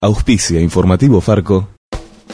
Auspicia Informativo Farco.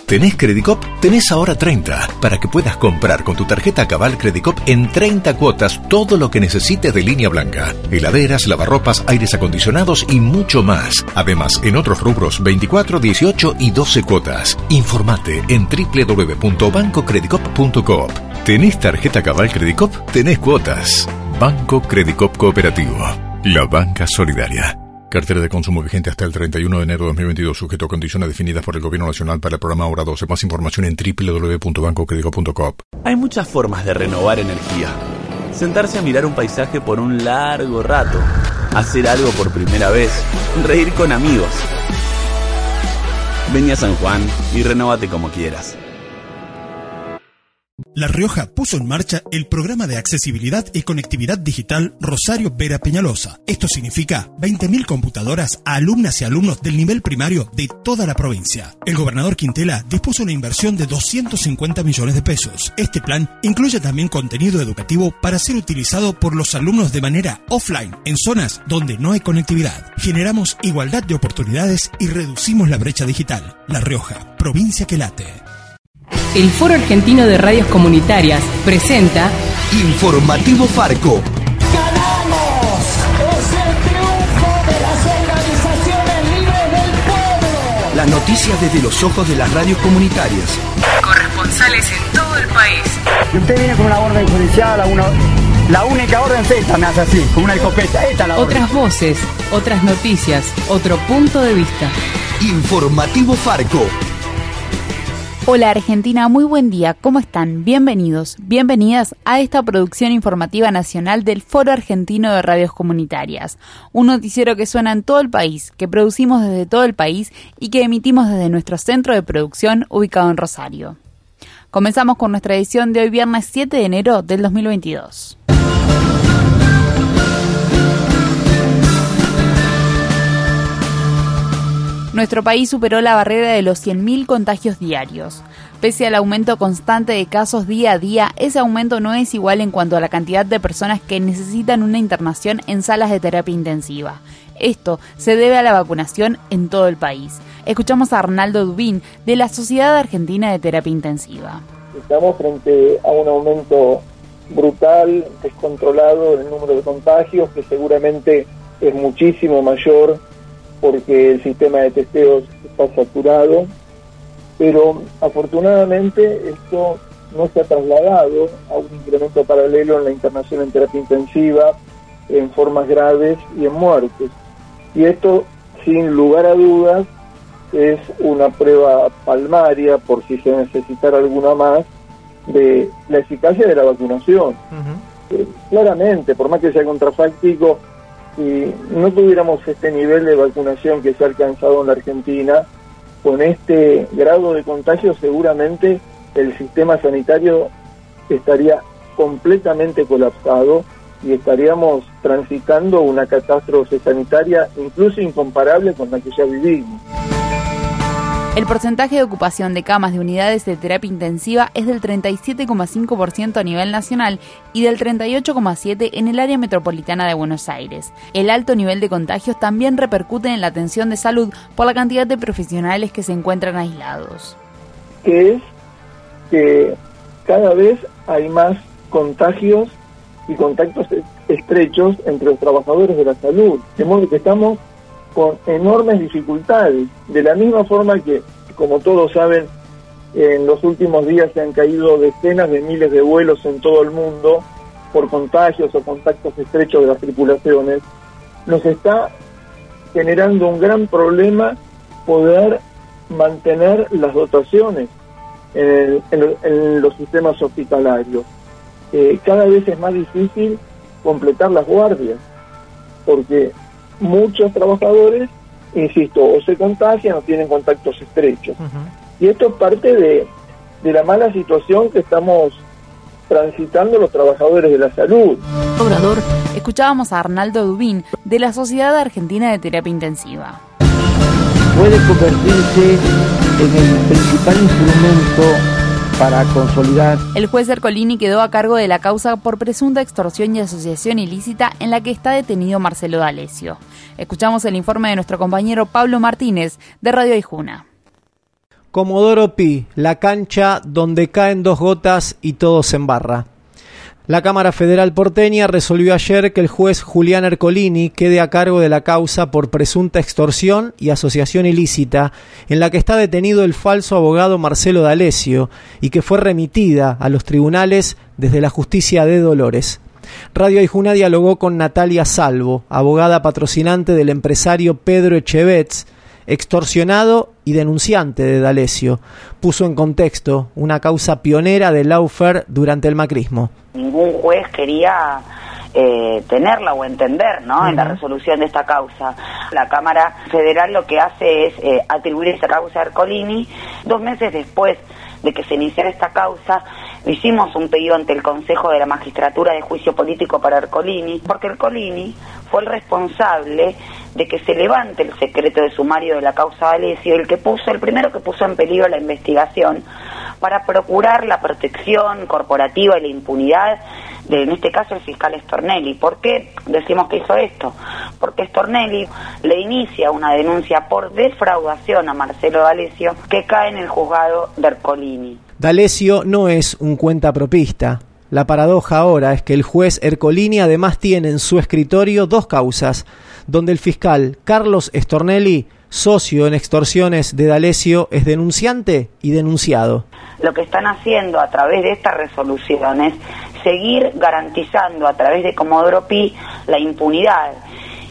¿Tenés Credicop? Tenés ahora 30 para que puedas comprar con tu tarjeta Cabal Credicop en 30 cuotas todo lo que necesites de línea blanca. Heladeras, lavarropas, aires acondicionados y mucho más. Además, en otros rubros 24, 18 y 12 cuotas. Informate en www.bancocredicop.coop. ¿Tenés tarjeta Cabal Credicop? Tenés cuotas. Banco Credicop Cooperativo. La banca solidaria. Cartera de consumo vigente hasta el 31 de enero de 2022, sujeto a condiciones definidas por el Gobierno Nacional para el programa Hora 12. Más información en www.bancocredico.com. Hay muchas formas de renovar energía. Sentarse a mirar un paisaje por un largo rato, hacer algo por primera vez, reír con amigos. Ven a San Juan y renóvate como quieras. La Rioja puso en marcha el programa de accesibilidad y conectividad digital Rosario Vera Peñalosa. Esto significa 20.000 computadoras a alumnas y alumnos del nivel primario de toda la provincia. El gobernador Quintela dispuso una inversión de 250 millones de pesos. Este plan incluye también contenido educativo para ser utilizado por los alumnos de manera offline en zonas donde no hay conectividad. Generamos igualdad de oportunidades y reducimos la brecha digital. La Rioja, provincia que late. El Foro Argentino de Radios Comunitarias presenta Informativo Farco. ¡Ganamos! ¡Es el triunfo de las organizaciones libres del pueblo! Las noticias desde los ojos de las radios comunitarias. Corresponsales en todo el país. Y usted viene con una orden judicial, a una, la única orden es esta, me hace así, con una escopeta. Esta es la orden. Otras voces, otras noticias, otro punto de vista. Informativo Farco. Hola Argentina, muy buen día, ¿cómo están? Bienvenidos, bienvenidas a esta producción informativa nacional del Foro Argentino de Radios Comunitarias, un noticiero que suena en todo el país, que producimos desde todo el país y que emitimos desde nuestro centro de producción ubicado en Rosario. Comenzamos con nuestra edición de hoy viernes 7 de enero del 2022. Nuestro país superó la barrera de los 100.000 contagios diarios. Pese al aumento constante de casos día a día, ese aumento no es igual en cuanto a la cantidad de personas que necesitan una internación en salas de terapia intensiva. Esto se debe a la vacunación en todo el país. Escuchamos a Arnaldo Dubín de la Sociedad Argentina de Terapia Intensiva. Estamos frente a un aumento brutal, descontrolado del número de contagios, que seguramente es muchísimo mayor porque el sistema de testeos está saturado, pero afortunadamente esto no se ha trasladado a un incremento paralelo en la internación en terapia intensiva, en formas graves y en muertes. Y esto, sin lugar a dudas, es una prueba palmaria, por si se necesitara alguna más, de la eficacia de la vacunación. Eh, claramente, por más que sea contrafáctico, si no tuviéramos este nivel de vacunación que se ha alcanzado en la Argentina, con este grado de contagio seguramente el sistema sanitario estaría completamente colapsado y estaríamos transitando una catástrofe sanitaria incluso incomparable con la que ya vivimos. El porcentaje de ocupación de camas de unidades de terapia intensiva es del 37,5% a nivel nacional y del 38,7% en el área metropolitana de Buenos Aires. El alto nivel de contagios también repercute en la atención de salud por la cantidad de profesionales que se encuentran aislados. Que es que cada vez hay más contagios y contactos estrechos entre los trabajadores de la salud. De modo que estamos con enormes dificultades, de la misma forma que, como todos saben, en los últimos días se han caído decenas de miles de vuelos en todo el mundo por contagios o contactos estrechos de las tripulaciones, nos está generando un gran problema poder mantener las dotaciones en, los sistemas hospitalarios. Eh, cada vez es más difícil completar las guardias, porque muchos trabajadores, insisto, o se contagian o tienen contactos estrechos. Y esto es parte de, de la mala situación que estamos transitando los trabajadores de la salud. Obrador, escuchábamos a Arnaldo Dubín de la Sociedad Argentina de Terapia Intensiva. Puede convertirse en el principal instrumento para consolidar. El juez Ercolini quedó a cargo de la causa por presunta extorsión y asociación ilícita en la que está detenido Marcelo D'Alessio. Escuchamos el informe de nuestro compañero Pablo Martínez de Radio Aijuna. Comodoro Pi, la cancha donde caen dos gotas y todo se embarra. La Cámara Federal porteña resolvió ayer que el juez Julián Ercolini quede a cargo de la causa por presunta extorsión y asociación ilícita, en la que está detenido el falso abogado Marcelo D'Alessio y que fue remitida a los tribunales desde la justicia de Dolores. Radio Aijuna dialogó con Natalia Salvo, abogada patrocinante del empresario Pedro Echevets, extorsionado y denunciante de D'Alessio. Puso en contexto una causa pionera de Laufer durante el macrismo. Ningún juez quería eh, tenerla o entender ¿no? en la resolución de esta causa. La Cámara Federal lo que hace es eh, atribuir esa causa a Ercolini. Dos meses después de que se iniciara esta causa, hicimos un pedido ante el Consejo de la Magistratura de Juicio Político para Ercolini, porque Ercolini fue el responsable de que se levante el secreto de sumario de la causa Alessio, el que puso, el primero que puso en peligro la investigación para procurar la protección corporativa y la impunidad de, en este caso, el fiscal Stornelli. ¿Por qué decimos que hizo esto? Porque Stornelli le inicia una denuncia por defraudación a Marcelo D'Alessio que cae en el juzgado de Ercolini. D'Alessio no es un cuentapropista. La paradoja ahora es que el juez Ercolini además tiene en su escritorio dos causas, donde el fiscal Carlos Stornelli, socio en extorsiones de D'Alessio, es denunciante y denunciado. Lo que están haciendo a través de estas resoluciones seguir garantizando a través de Comodoro Pi la impunidad.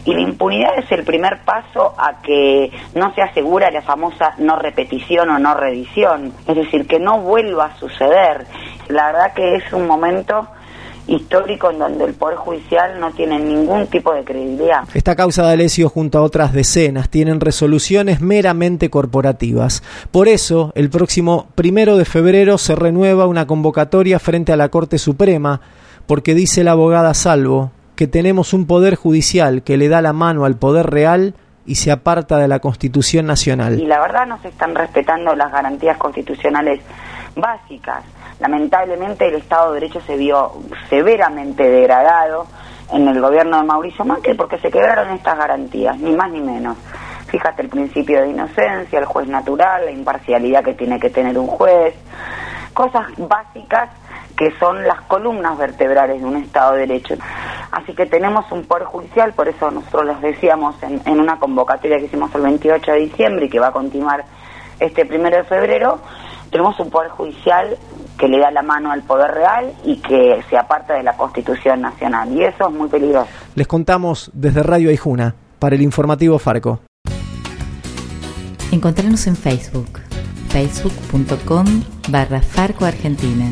Y la impunidad es el primer paso a que no se asegura la famosa no repetición o no reedición, es decir, que no vuelva a suceder. La verdad que es un momento histórico en donde el Poder Judicial no tiene ningún tipo de credibilidad. Esta causa de Alessio junto a otras decenas tienen resoluciones meramente corporativas. Por eso, el próximo primero de febrero se renueva una convocatoria frente a la Corte Suprema, porque dice la abogada Salvo que tenemos un Poder Judicial que le da la mano al Poder Real y se aparta de la Constitución Nacional. Y la verdad no se están respetando las garantías constitucionales básicas. Lamentablemente el Estado de Derecho se vio severamente degradado en el gobierno de Mauricio Macri porque se quebraron estas garantías, ni más ni menos. Fíjate el principio de inocencia, el juez natural, la imparcialidad que tiene que tener un juez, cosas básicas que son las columnas vertebrales de un Estado de Derecho. Así que tenemos un Poder Judicial, por eso nosotros los decíamos en, en una convocatoria que hicimos el 28 de diciembre y que va a continuar este primero de febrero, tenemos un Poder Judicial que le da la mano al poder real y que se aparta de la Constitución Nacional. Y eso es muy peligroso. Les contamos desde Radio Aijuna para el informativo Farco. Encontrarnos en Facebook, facebook.com barra Farco Argentina.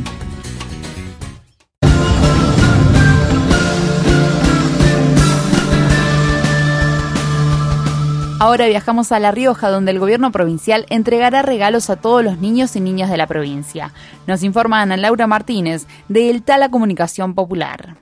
Ahora viajamos a La Rioja, donde el gobierno provincial entregará regalos a todos los niños y niñas de la provincia. Nos informa Ana Laura Martínez, de El Tala Comunicación Popular.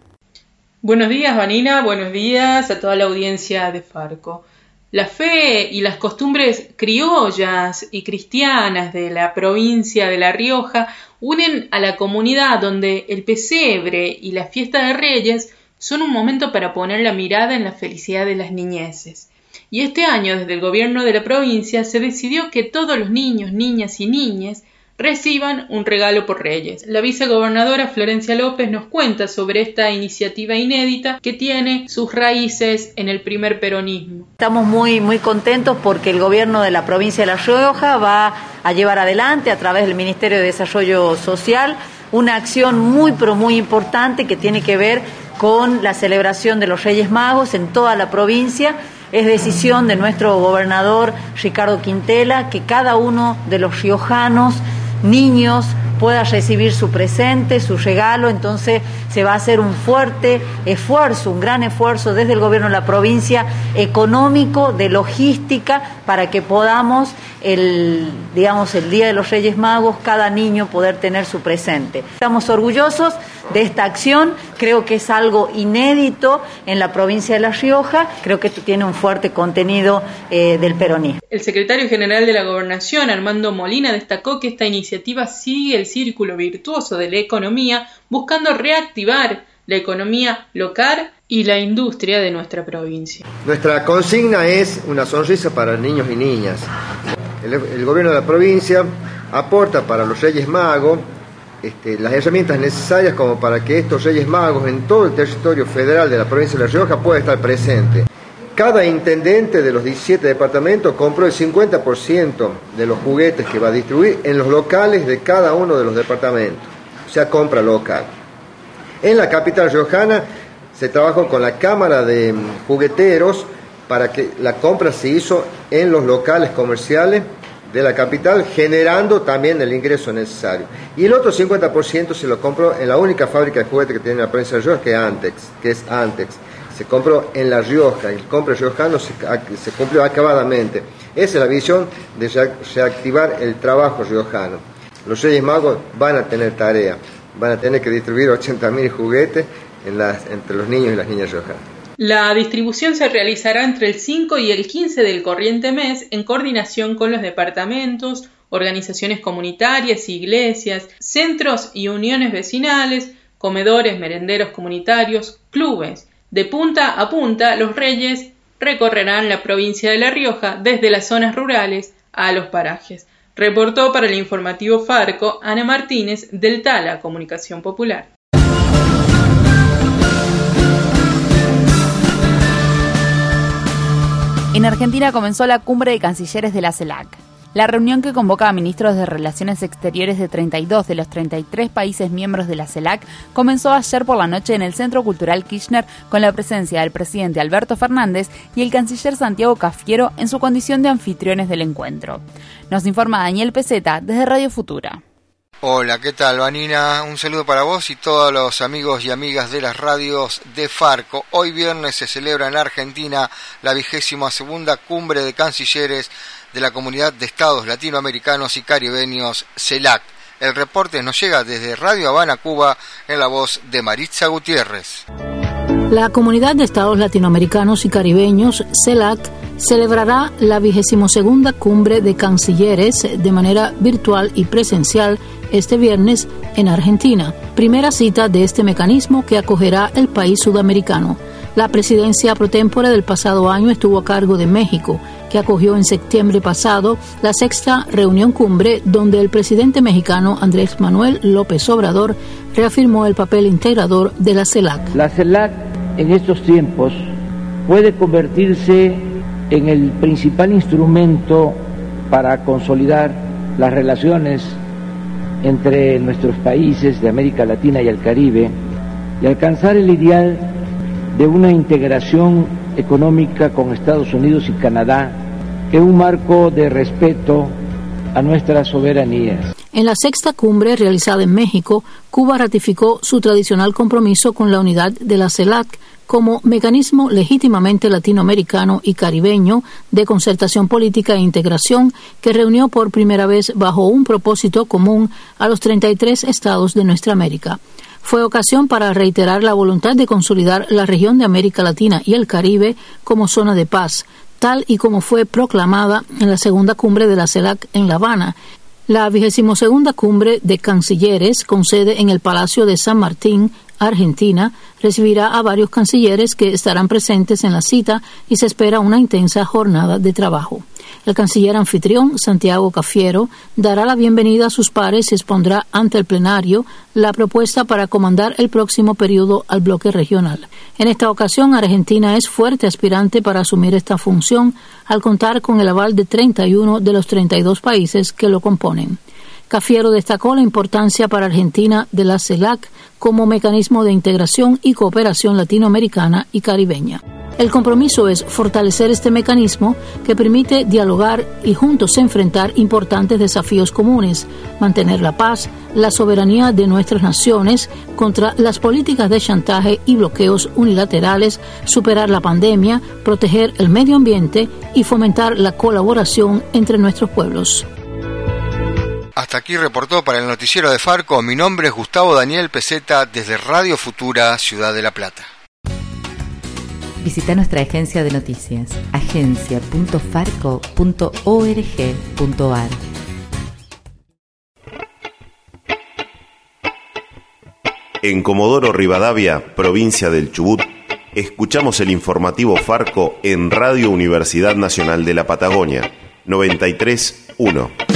Buenos días, Vanina. Buenos días a toda la audiencia de Farco. La fe y las costumbres criollas y cristianas de la provincia de La Rioja unen a la comunidad donde el pesebre y la fiesta de Reyes son un momento para poner la mirada en la felicidad de las niñeces. Y este año, desde el gobierno de la provincia, se decidió que todos los niños, niñas y niñas reciban un regalo por Reyes. La vicegobernadora Florencia López nos cuenta sobre esta iniciativa inédita que tiene sus raíces en el primer peronismo. Estamos muy muy contentos porque el gobierno de la provincia de La Rioja va a llevar adelante a través del Ministerio de Desarrollo Social una acción muy pero muy importante que tiene que ver con la celebración de los Reyes Magos en toda la provincia es decisión de nuestro gobernador Ricardo Quintela que cada uno de los riojanos, niños, pueda recibir su presente, su regalo, entonces se va a hacer un fuerte esfuerzo, un gran esfuerzo desde el gobierno de la provincia económico, de logística, para que podamos el digamos el Día de los Reyes Magos cada niño poder tener su presente. Estamos orgullosos de esta acción, creo que es algo inédito en la provincia de La Rioja, creo que esto tiene un fuerte contenido eh, del peronismo. El secretario general de la Gobernación, Armando Molina, destacó que esta iniciativa sigue el círculo virtuoso de la economía, buscando reactivar la economía local y la industria de nuestra provincia. Nuestra consigna es una sonrisa para niños y niñas. El, gobierno de la provincia aporta para los Reyes Magos este, las herramientas necesarias como para que estos Reyes Magos en todo el territorio federal de la provincia de La Rioja pueda estar presente. Cada intendente de los 17 departamentos compró el 50% de los juguetes que va a distribuir en los locales de cada uno de los departamentos, o sea, compra local. En la capital riojana se trabajó con la Cámara de Jugueteros para que la compra se hizo en los locales comerciales de la capital, generando también el ingreso necesario. Y el otro 50% se lo compró en la única fábrica de juguetes que tiene la provincia de Rioja, que es Antex, que es Antex. Se compró en La Rioja, el compra riojano se, se cumplió acabadamente. Esa es la visión de reactivar el trabajo riojano. Los Reyes Magos van a tener tarea, van a tener que distribuir 80.000 juguetes entre los niños y las niñas riojanas. La distribución se realizará entre el 5 y el 15 del corriente mes en coordinación con los departamentos, organizaciones comunitarias, iglesias, centros y uniones vecinales, comedores, merenderos comunitarios, clubes. De punta a punta, los reyes recorrerán la provincia de La Rioja desde las zonas rurales a los parajes. Reportó para el informativo Farco Ana Martínez del Tala Comunicación Popular. En Argentina comenzó la cumbre de cancilleres de la CELAC. La reunión que convoca a ministros de Relaciones Exteriores de 32 de los 33 países miembros de la CELAC comenzó ayer por la noche en el Centro Cultural Kirchner con la presencia del presidente Alberto Fernández y el canciller Santiago Cafiero en su condición de anfitriones del encuentro. Nos informa Daniel Peseta desde Radio Futura. Hola, ¿qué tal, Vanina? Un saludo para vos y todos los amigos y amigas de las radios de Farco. Hoy viernes se celebra en Argentina la vigésima segunda cumbre de cancilleres de la Comunidad de Estados Latinoamericanos y Caribeños, CELAC. El reporte nos llega desde Radio Habana, Cuba, en la voz de Maritza Gutiérrez. La Comunidad de Estados Latinoamericanos y Caribeños, CELAC, celebrará la segunda cumbre de cancilleres de manera virtual y presencial este viernes en Argentina, primera cita de este mecanismo que acogerá el país sudamericano. La presidencia pro tempore del pasado año estuvo a cargo de México, que acogió en septiembre pasado la sexta reunión cumbre donde el presidente mexicano Andrés Manuel López Obrador reafirmó el papel integrador de la CELAC. La CELAC en estos tiempos puede convertirse en el principal instrumento para consolidar las relaciones entre nuestros países de América Latina y el Caribe y alcanzar el ideal de una integración económica con Estados Unidos y Canadá en un marco de respeto a nuestras soberanías. En la sexta cumbre realizada en México, Cuba ratificó su tradicional compromiso con la unidad de la CELAC como mecanismo legítimamente latinoamericano y caribeño de concertación política e integración que reunió por primera vez bajo un propósito común a los 33 estados de nuestra América. Fue ocasión para reiterar la voluntad de consolidar la región de América Latina y el Caribe como zona de paz, tal y como fue proclamada en la segunda cumbre de la CELAC en La Habana, la vigésimo segunda cumbre de cancilleres, con sede en el Palacio de San Martín, Argentina, recibirá a varios cancilleres que estarán presentes en la cita y se espera una intensa jornada de trabajo. El canciller anfitrión, Santiago Cafiero, dará la bienvenida a sus pares y expondrá ante el plenario la propuesta para comandar el próximo periodo al bloque regional. En esta ocasión, Argentina es fuerte aspirante para asumir esta función al contar con el aval de 31 de los 32 países que lo componen. Cafiero destacó la importancia para Argentina de la CELAC como mecanismo de integración y cooperación latinoamericana y caribeña. El compromiso es fortalecer este mecanismo que permite dialogar y juntos enfrentar importantes desafíos comunes, mantener la paz, la soberanía de nuestras naciones contra las políticas de chantaje y bloqueos unilaterales, superar la pandemia, proteger el medio ambiente y fomentar la colaboración entre nuestros pueblos. Hasta aquí reportó para el noticiero de Farco. Mi nombre es Gustavo Daniel Peseta desde Radio Futura, Ciudad de la Plata. Visita nuestra agencia de noticias, agencia.farco.org.ar. En Comodoro Rivadavia, provincia del Chubut, Escuchamos el informativo Farco en Radio Universidad Nacional de la Patagonia, 93.1.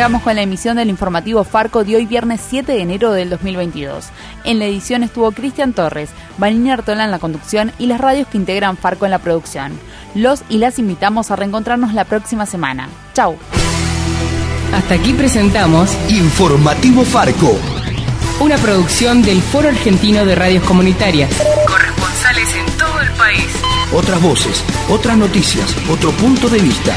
llegamos con la emisión del informativo Farco de hoy viernes 7 de enero del 2022. En la edición estuvo Cristian Torres, Vanina Artola en la conducción y las radios que integran Farco en la producción. Los y las invitamos a reencontrarnos la próxima semana. Chau. Hasta aquí presentamos Informativo Farco. una producción del Foro Argentino de Radios Comunitarias. Corresponsales en todo el país. Otras voces, otras noticias, otro punto de vista.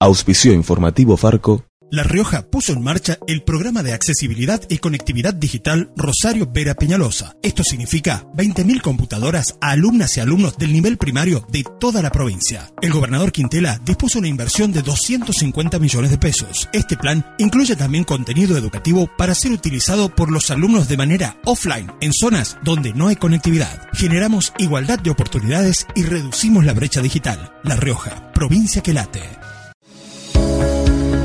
Auspicio informativo Farco. La Rioja puso en marcha el programa de accesibilidad y conectividad digital Rosario Vera Peñalosa. Esto significa 20.000 computadoras a alumnas y alumnos del nivel primario de toda la provincia. El gobernador Quintela dispuso una inversión de 250 millones de pesos. Este plan incluye también contenido educativo para ser utilizado por los alumnos de manera offline en zonas donde no hay conectividad. Generamos igualdad de oportunidades y reducimos la brecha digital. La Rioja, provincia que late.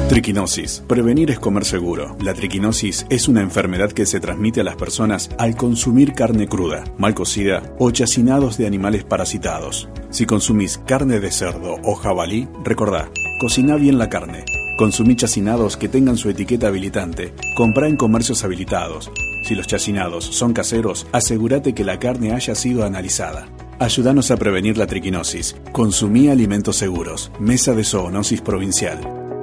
Triquinosis. Prevenir es comer seguro. La triquinosis es una enfermedad que se transmite a las personas al consumir carne cruda, mal cocida o chacinados de animales parasitados. Si consumís carne de cerdo o jabalí, recordá, cocina bien la carne. Consumí chacinados que tengan su etiqueta habilitante. Comprá en comercios habilitados. Si los chacinados son caseros, asegúrate que la carne haya sido analizada. Ayúdanos a prevenir la triquinosis. Consumí alimentos seguros. Mesa de Zoonosis Provincial.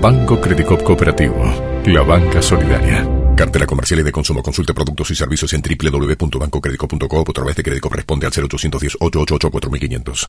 Banco Credicop Cooperativo. La banca solidaria. Cartela comercial y de consumo. Consulte productos y servicios en www.bancocredico.com o a través de Credicop responde al 0810 888 4500.